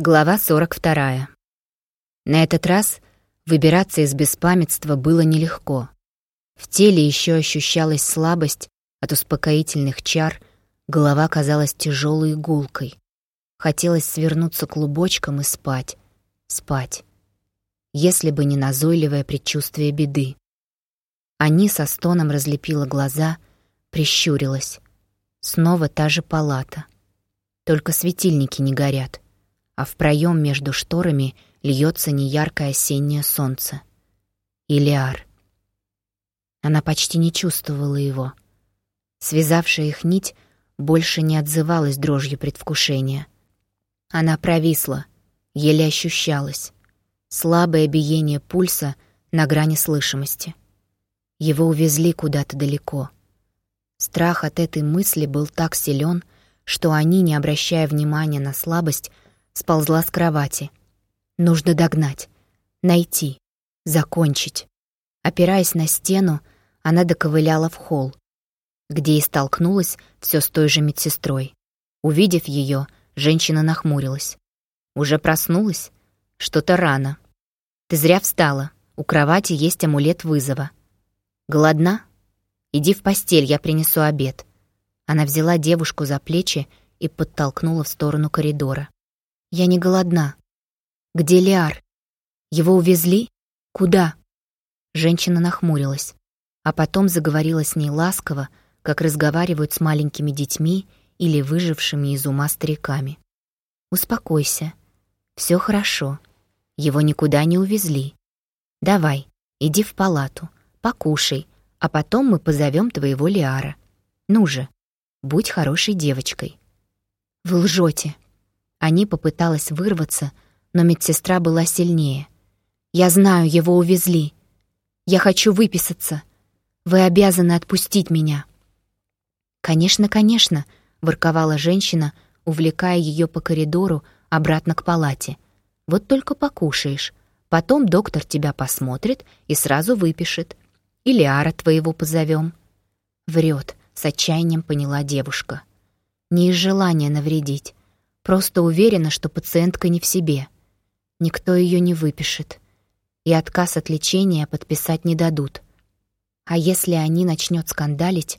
Глава 42. На этот раз выбираться из беспамятства было нелегко. В теле еще ощущалась слабость от успокоительных чар, голова казалась тяжелой гулкой. Хотелось свернуться клубочком и спать, спать. Если бы не назойливое предчувствие беды. Ани со стоном разлепила глаза, прищурилась. Снова та же палата. Только светильники не горят — а в проем между шторами льется неяркое осеннее солнце. Илиар. Она почти не чувствовала его. Связавшая их нить больше не отзывалась дрожью предвкушения. Она провисла, еле ощущалась. Слабое биение пульса на грани слышимости. Его увезли куда-то далеко. Страх от этой мысли был так силен, что они, не обращая внимания на слабость, сползла с кровати. Нужно догнать, найти, закончить. Опираясь на стену, она доковыляла в холл, где и столкнулась все с той же медсестрой. Увидев ее, женщина нахмурилась. «Уже проснулась? Что-то рано. Ты зря встала. У кровати есть амулет вызова. Голодна? Иди в постель, я принесу обед». Она взяла девушку за плечи и подтолкнула в сторону коридора. Я не голодна. Где Лиар? Его увезли? Куда? Женщина нахмурилась, а потом заговорила с ней ласково, как разговаривают с маленькими детьми или выжившими из ума стариками. «Успокойся. Все хорошо. Его никуда не увезли. Давай, иди в палату, покушай, а потом мы позовем твоего Лиара. Ну же, будь хорошей девочкой». «Вы лжете», Ани попыталась вырваться, но медсестра была сильнее. «Я знаю, его увезли. Я хочу выписаться. Вы обязаны отпустить меня». «Конечно, конечно», — ворковала женщина, увлекая ее по коридору обратно к палате. «Вот только покушаешь. Потом доктор тебя посмотрит и сразу выпишет. Или Ара твоего позовем». Врет, с отчаянием поняла девушка. Не из желания навредить, Просто уверена, что пациентка не в себе. Никто ее не выпишет. И отказ от лечения подписать не дадут. А если они начнет скандалить,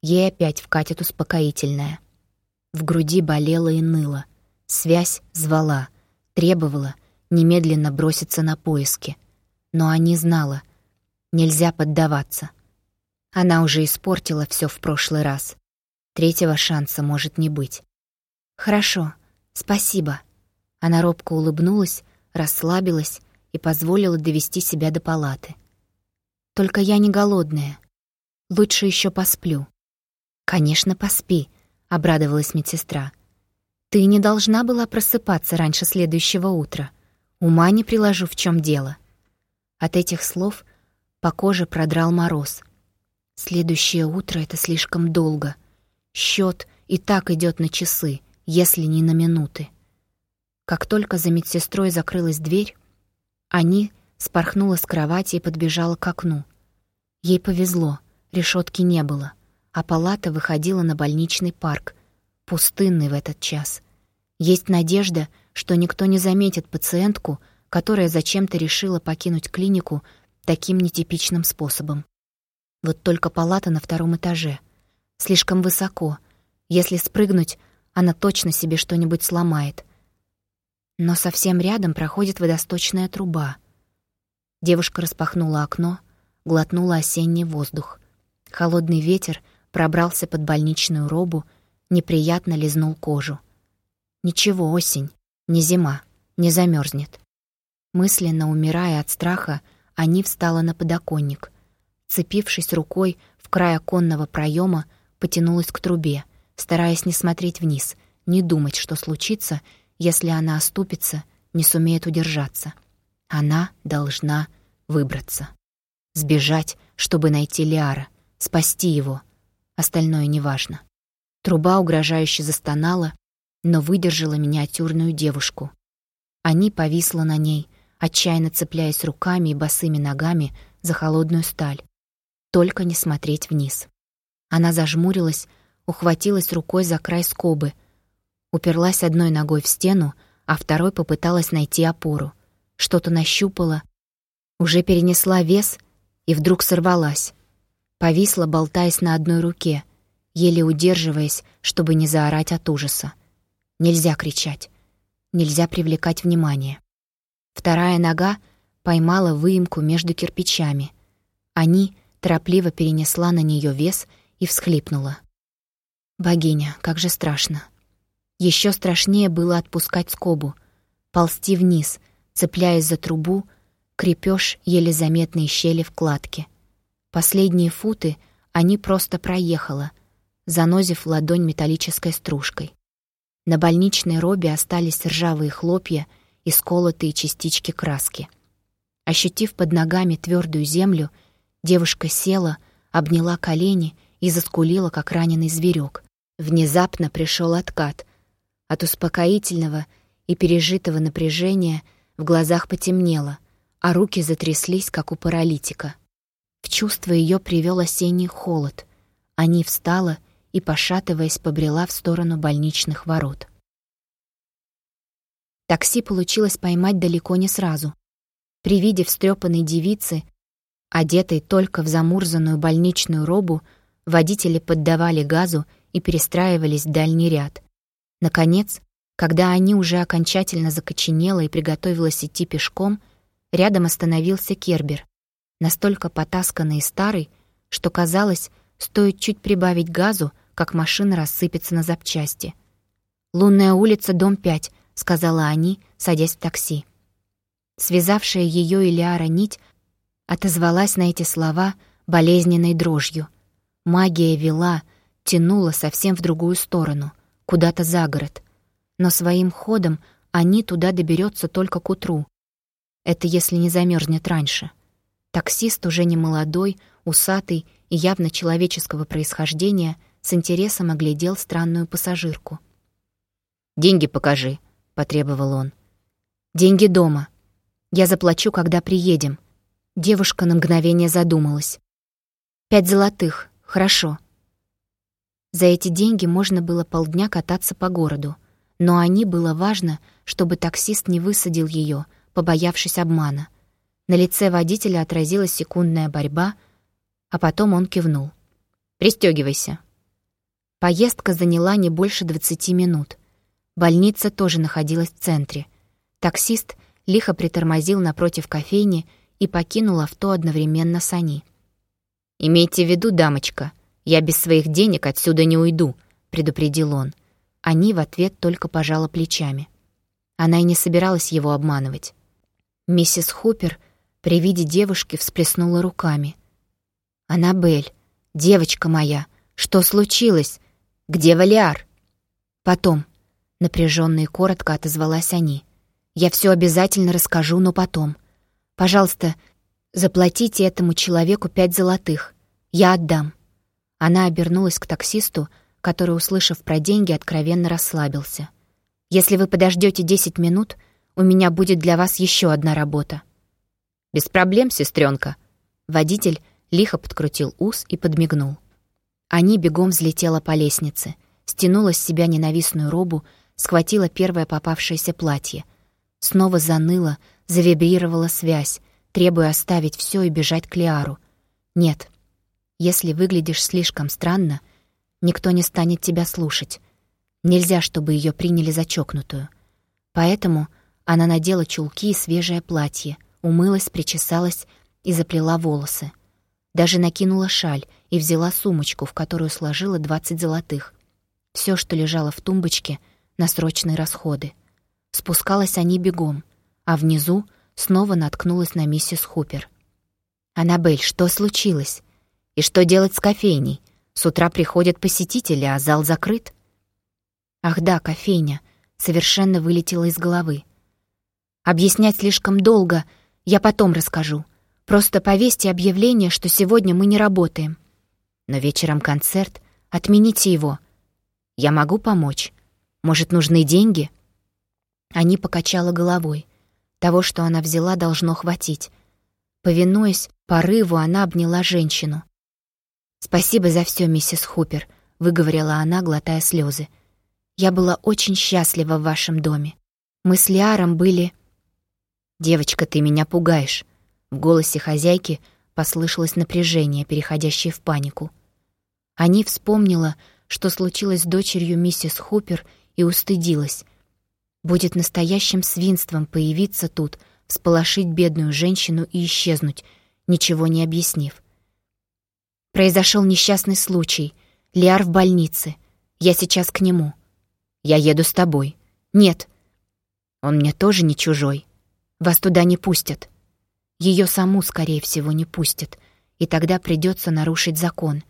ей опять вкатит успокоительное. В груди болело и ныло. Связь звала, требовала немедленно броситься на поиски. Но они знала, нельзя поддаваться. Она уже испортила все в прошлый раз. Третьего шанса может не быть. «Хорошо, спасибо». Она робко улыбнулась, расслабилась и позволила довести себя до палаты. «Только я не голодная. Лучше еще посплю». «Конечно, поспи», — обрадовалась медсестра. «Ты не должна была просыпаться раньше следующего утра. Ума не приложу, в чем дело». От этих слов по коже продрал мороз. Следующее утро — это слишком долго. Счет и так идет на часы если не на минуты. Как только за медсестрой закрылась дверь, Ани спорхнула с кровати и подбежала к окну. Ей повезло, решетки не было, а палата выходила на больничный парк, пустынный в этот час. Есть надежда, что никто не заметит пациентку, которая зачем-то решила покинуть клинику таким нетипичным способом. Вот только палата на втором этаже. Слишком высоко. Если спрыгнуть, она точно себе что-нибудь сломает. Но совсем рядом проходит водосточная труба. Девушка распахнула окно, глотнула осенний воздух. Холодный ветер пробрался под больничную робу, неприятно лизнул кожу. Ничего, осень, не зима, не замерзнет. Мысленно умирая от страха, они встала на подоконник. Цепившись рукой в край оконного проема, потянулась к трубе — стараясь не смотреть вниз, не думать, что случится, если она оступится, не сумеет удержаться. Она должна выбраться. Сбежать, чтобы найти Лиара, спасти его. Остальное неважно. Труба угрожающе застонала, но выдержала миниатюрную девушку. Они повисла на ней, отчаянно цепляясь руками и босыми ногами за холодную сталь. Только не смотреть вниз. Она зажмурилась, ухватилась рукой за край скобы, уперлась одной ногой в стену, а второй попыталась найти опору. Что-то нащупала, уже перенесла вес и вдруг сорвалась. Повисла, болтаясь на одной руке, еле удерживаясь, чтобы не заорать от ужаса. Нельзя кричать. Нельзя привлекать внимание. Вторая нога поймала выемку между кирпичами. Они торопливо перенесла на нее вес и всхлипнула. Богиня, как же страшно. Еще страшнее было отпускать скобу, ползти вниз, цепляясь за трубу, крепеж еле заметные щели в кладке. Последние футы они просто проехала, занозив ладонь металлической стружкой. На больничной робе остались ржавые хлопья и сколотые частички краски. Ощутив под ногами твердую землю, девушка села, обняла колени и заскулила, как раненый зверек. Внезапно пришел откат. От успокоительного и пережитого напряжения в глазах потемнело, а руки затряслись, как у паралитика. В чувство ее привел осенний холод. Они встала и, пошатываясь, побрела в сторону больничных ворот. Такси получилось поймать далеко не сразу. При виде встрепанной девицы, одетой только в замурзанную больничную робу, водители поддавали газу и перестраивались в дальний ряд. Наконец, когда они уже окончательно закоченела и приготовилась идти пешком, рядом остановился Кербер, настолько потасканный и старый, что казалось, стоит чуть прибавить газу, как машина рассыпется на запчасти. «Лунная улица, дом 5», — сказала они, садясь в такси. Связавшая ее Илиара нить отозвалась на эти слова болезненной дрожью. Магия вела, тянула совсем в другую сторону, куда-то за город. Но своим ходом они туда доберется только к утру. Это если не замерзнет раньше. Таксист, уже не молодой, усатый и явно человеческого происхождения, с интересом оглядел странную пассажирку. «Деньги покажи», — потребовал он. «Деньги дома. Я заплачу, когда приедем». Девушка на мгновение задумалась. «Пять золотых. Хорошо». За эти деньги можно было полдня кататься по городу, но они было важно, чтобы таксист не высадил ее, побоявшись обмана. На лице водителя отразилась секундная борьба, а потом он кивнул. «Пристёгивайся». Поездка заняла не больше 20 минут. Больница тоже находилась в центре. Таксист лихо притормозил напротив кофейни и покинул авто одновременно с Ани. «Имейте в виду, дамочка, я без своих денег отсюда не уйду», — предупредил он. Ани в ответ только пожала плечами. Она и не собиралась его обманывать. Миссис Хупер при виде девушки всплеснула руками. «Аннабель, девочка моя, что случилось? Где Валиар?» «Потом», — напряженно и коротко отозвалась они. «Я все обязательно расскажу, но потом. Пожалуйста, заплатите этому человеку пять золотых. Я отдам». Она обернулась к таксисту, который, услышав про деньги, откровенно расслабился. «Если вы подождете десять минут, у меня будет для вас еще одна работа». «Без проблем, сестренка. Водитель лихо подкрутил ус и подмигнул. Они бегом взлетела по лестнице, стянула с себя ненавистную робу, схватила первое попавшееся платье. Снова заныла, завибрировала связь, требуя оставить все и бежать к Лиару. Нет, если выглядишь слишком странно, никто не станет тебя слушать. Нельзя, чтобы ее приняли за чокнутую. Поэтому она надела чулки и свежее платье, умылась, причесалась и заплела волосы. Даже накинула шаль и взяла сумочку, в которую сложила двадцать золотых. Все, что лежало в тумбочке, на срочные расходы. Спускалась они бегом, а внизу снова наткнулась на миссис Хупер. «Аннабель, что случилось? И что делать с кофейней? С утра приходят посетители, а зал закрыт?» «Ах да, кофейня!» совершенно вылетела из головы. «Объяснять слишком долго, я потом расскажу. Просто повесьте объявление, что сегодня мы не работаем. Но вечером концерт. Отмените его. Я могу помочь. Может, нужны деньги?» Они покачала головой. Того, что она взяла, должно хватить. Повинуясь порыву, она обняла женщину. «Спасибо за все, миссис Хупер», — выговорила она, глотая слезы. «Я была очень счастлива в вашем доме. Мы с Лиаром были... «Девочка, ты меня пугаешь!» В голосе хозяйки послышалось напряжение, переходящее в панику. Они вспомнила, что случилось с дочерью миссис Хупер, и устыдилась. Будет настоящим свинством появиться тут, всполошить бедную женщину и исчезнуть, ничего не объяснив. Произошел несчастный случай. Лиар в больнице. Я сейчас к нему. Я еду с тобой. Нет. Он мне тоже не чужой. Вас туда не пустят. Ее саму, скорее всего, не пустят. И тогда придется нарушить закон.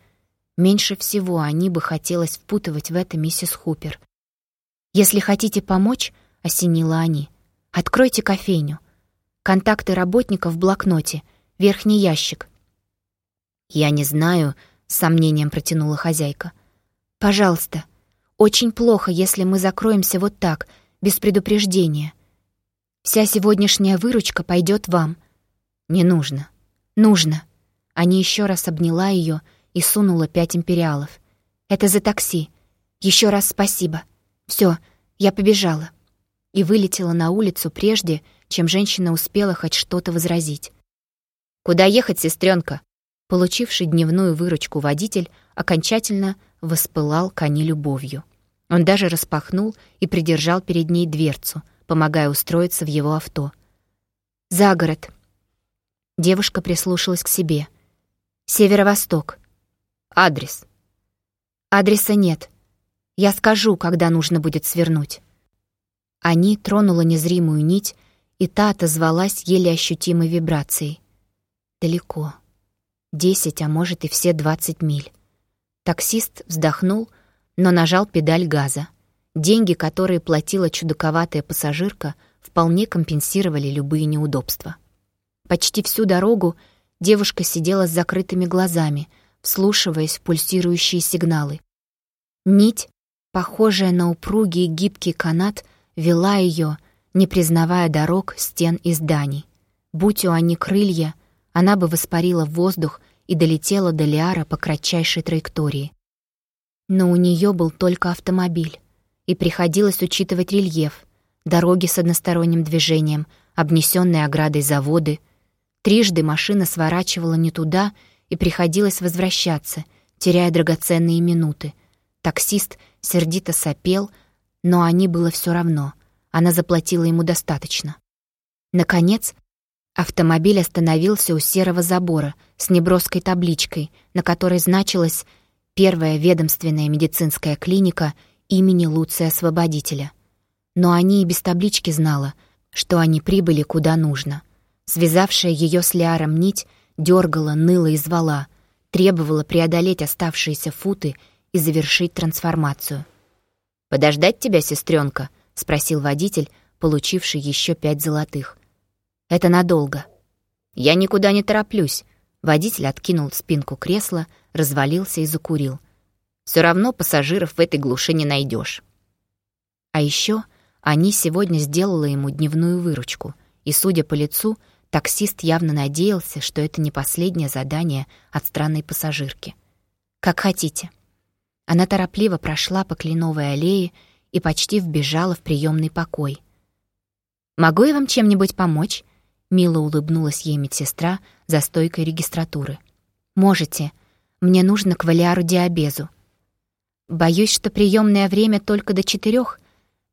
Меньше всего они бы хотелось впутывать в это миссис Хупер. «Если хотите помочь», — осенила они, — «откройте кофейню. Контакты работников в блокноте, верхний ящик». «Я не знаю», — с сомнением протянула хозяйка. «Пожалуйста, очень плохо, если мы закроемся вот так, без предупреждения. Вся сегодняшняя выручка пойдет вам. Не нужно. Нужно. Они еще раз обняла ее и сунула пять империалов. Это за такси. Еще раз спасибо. Все, я побежала. И вылетела на улицу прежде, чем женщина успела хоть что-то возразить. «Куда ехать, сестренка? Получивший дневную выручку водитель окончательно воспылал кони любовью. Он даже распахнул и придержал перед ней дверцу, помогая устроиться в его авто. «За город». Девушка прислушалась к себе. «Северо-восток». «Адрес». «Адреса нет. Я скажу, когда нужно будет свернуть». Они тронула незримую нить, и та отозвалась еле ощутимой вибрацией. Далеко. Десять, а может и все двадцать миль. Таксист вздохнул, но нажал педаль газа. Деньги, которые платила чудаковатая пассажирка, вполне компенсировали любые неудобства. Почти всю дорогу девушка сидела с закрытыми глазами, вслушиваясь в пульсирующие сигналы. Нить, похожая на упругий гибкий канат, вела ее, не признавая дорог, стен и зданий. Будь у они крылья, она бы воспарила в воздух и долетела до Лиара по кратчайшей траектории. Но у нее был только автомобиль, и приходилось учитывать рельеф, дороги с односторонним движением, обнесенные оградой заводы. Трижды машина сворачивала не туда, и приходилось возвращаться, теряя драгоценные минуты. Таксист сердито сопел, но они было все равно. Она заплатила ему достаточно. Наконец, автомобиль остановился у серого забора с неброской табличкой, на которой значилось первая ведомственная медицинская клиника имени Луция Освободителя. Но они и без таблички знала, что они прибыли куда нужно. Связавшая ее с Лиаром нить дергала, ныла и звала, требовала преодолеть оставшиеся футы и завершить трансформацию. «Подождать тебя, сестренка? спросил водитель, получивший еще пять золотых. «Это надолго». «Я никуда не тороплюсь», Водитель откинул спинку кресла, развалился и закурил. Все равно пассажиров в этой глуши не найдешь. А еще они сегодня сделала ему дневную выручку, и, судя по лицу, таксист явно надеялся, что это не последнее задание от странной пассажирки. «Как хотите». Она торопливо прошла по кленовой аллее и почти вбежала в приемный покой. «Могу я вам чем-нибудь помочь?» Мило улыбнулась ей медсестра за стойкой регистратуры. «Можете. Мне нужно к Валиару Диабезу». «Боюсь, что приемное время только до четырех.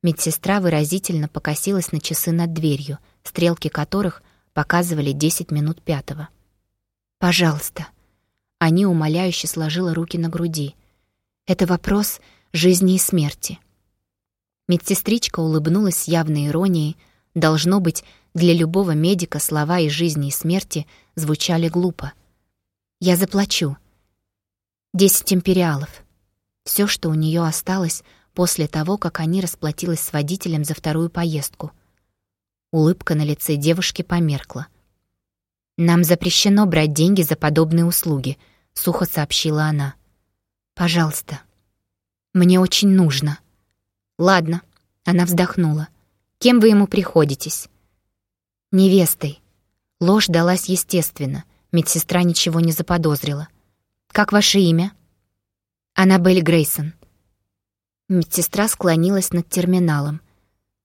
Медсестра выразительно покосилась на часы над дверью, стрелки которых показывали десять минут пятого. «Пожалуйста». Они умоляюще сложила руки на груди. «Это вопрос жизни и смерти». Медсестричка улыбнулась с явной иронией. Должно быть, для любого медика слова и жизни и смерти звучали глупо. «Я заплачу. Десять империалов. Все, что у нее осталось после того, как они расплатилась с водителем за вторую поездку. Улыбка на лице девушки померкла. «Нам запрещено брать деньги за подобные услуги», — сухо сообщила она. «Пожалуйста. Мне очень нужно». «Ладно», — она вздохнула. «Кем вы ему приходитесь?» невестой. Ложь далась естественно, медсестра ничего не заподозрила. «Как ваше имя?» «Аннабель Грейсон». Медсестра склонилась над терминалом.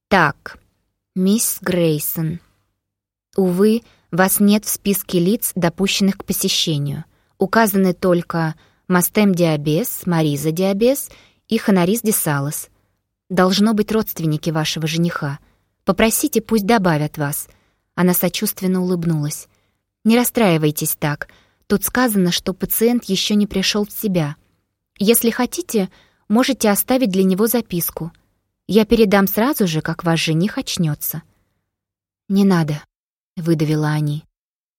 «Так, «Мисс Грейсон, увы, вас нет в списке лиц, допущенных к посещению. Указаны только Мастем Диабес, Мариза Диабес и Ханарис Десалос. Должно быть родственники вашего жениха. Попросите, пусть добавят вас». Она сочувственно улыбнулась. «Не расстраивайтесь так. Тут сказано, что пациент еще не пришел в себя. Если хотите, можете оставить для него записку. Я передам сразу же, как ваш жених очнется. «Не надо», — выдавила они.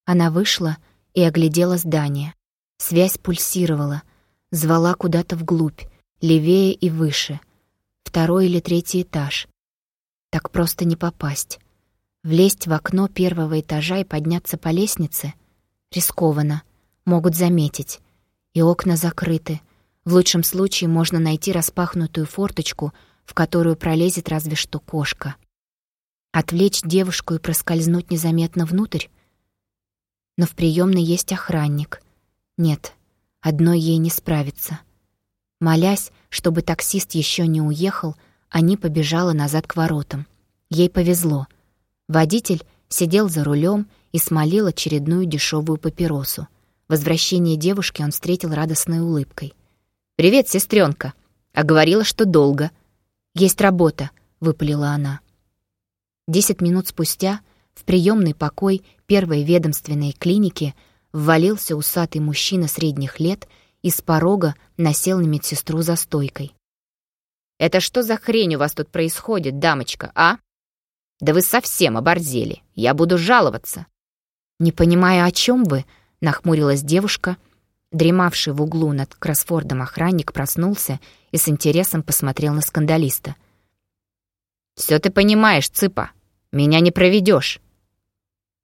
Она вышла и оглядела здание. Связь пульсировала, звала куда-то вглубь, левее и выше. Второй или третий этаж. Так просто не попасть. Влезть в окно первого этажа и подняться по лестнице — рискованно, могут заметить. И окна закрыты. В лучшем случае можно найти распахнутую форточку — в которую пролезет разве что кошка. Отвлечь девушку и проскользнуть незаметно внутрь? Но в приемной есть охранник. Нет, одной ей не справиться. Молясь, чтобы таксист еще не уехал, они побежала назад к воротам. Ей повезло. Водитель сидел за рулем и смолил очередную дешевую папиросу. Возвращение девушки он встретил радостной улыбкой. «Привет, сестренка. А говорила, что долго», «Есть работа», — выпалила она. Десять минут спустя в приемный покой первой ведомственной клиники ввалился усатый мужчина средних лет и с порога насел на медсестру за стойкой. «Это что за хрень у вас тут происходит, дамочка, а? Да вы совсем оборзели. Я буду жаловаться». «Не понимаю, о чем вы?» — нахмурилась девушка. Дремавший в углу над кроссфордом охранник проснулся и с интересом посмотрел на скандалиста. «Все ты понимаешь, цыпа. Меня не проведешь.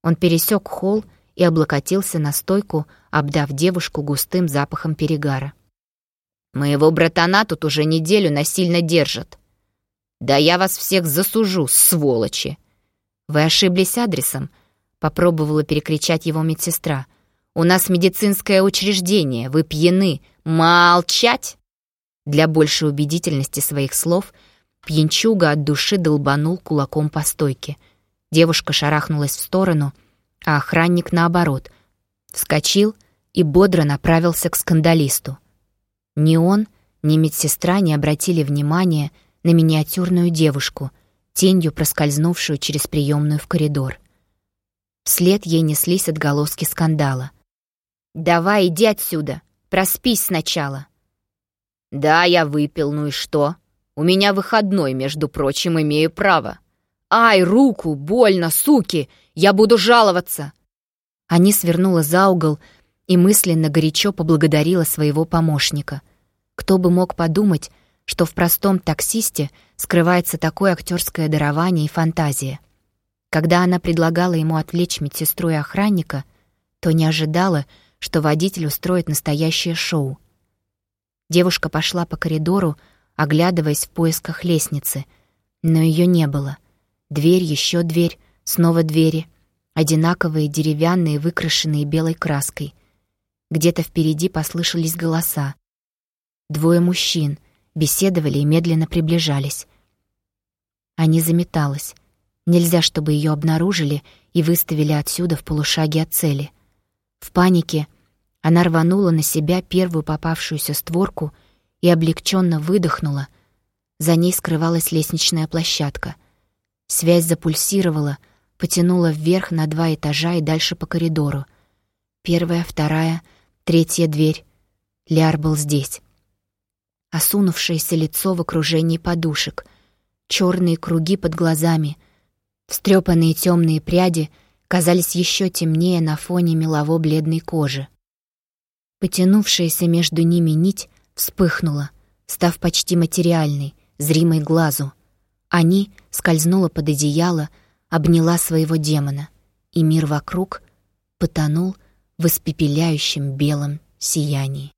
Он пересек холл и облокотился на стойку, обдав девушку густым запахом перегара. «Моего братана тут уже неделю насильно держат. Да я вас всех засужу, сволочи!» «Вы ошиблись адресом», — попробовала перекричать его медсестра. «У нас медицинское учреждение, вы пьяны. Молчать!» Для большей убедительности своих слов пьянчуга от души долбанул кулаком по стойке. Девушка шарахнулась в сторону, а охранник, наоборот, вскочил и бодро направился к скандалисту. Ни он, ни медсестра не обратили внимания на миниатюрную девушку, тенью проскользнувшую через приемную в коридор. Вслед ей неслись отголоски скандала. «Давай, иди отсюда! Проспись сначала!» «Да, я выпил, ну и что? У меня выходной, между прочим, имею право. Ай, руку, больно, суки! Я буду жаловаться!» Они свернула за угол и мысленно горячо поблагодарила своего помощника. Кто бы мог подумать, что в простом таксисте скрывается такое актерское дарование и фантазия. Когда она предлагала ему отвлечь медсестру и охранника, то не ожидала, что водитель устроит настоящее шоу — Девушка пошла по коридору, оглядываясь в поисках лестницы, но ее не было. Дверь, еще дверь, снова двери, одинаковые, деревянные, выкрашенные белой краской. Где-то впереди послышались голоса. Двое мужчин беседовали и медленно приближались. Они заметалась. Нельзя, чтобы ее обнаружили и выставили отсюда в полушаге от цели. В панике — она рванула на себя первую попавшуюся створку и облегченно выдохнула. За ней скрывалась лестничная площадка. Связь запульсировала, потянула вверх на два этажа и дальше по коридору. Первая, вторая, третья дверь. Ляр был здесь. Осунувшееся лицо в окружении подушек, черные круги под глазами, встрепанные темные пряди казались еще темнее на фоне мелово-бледной кожи. Потянувшаяся между ними нить вспыхнула, став почти материальной, зримой глазу. Ани скользнула под одеяло, обняла своего демона, и мир вокруг потонул в испепеляющем белом сиянии.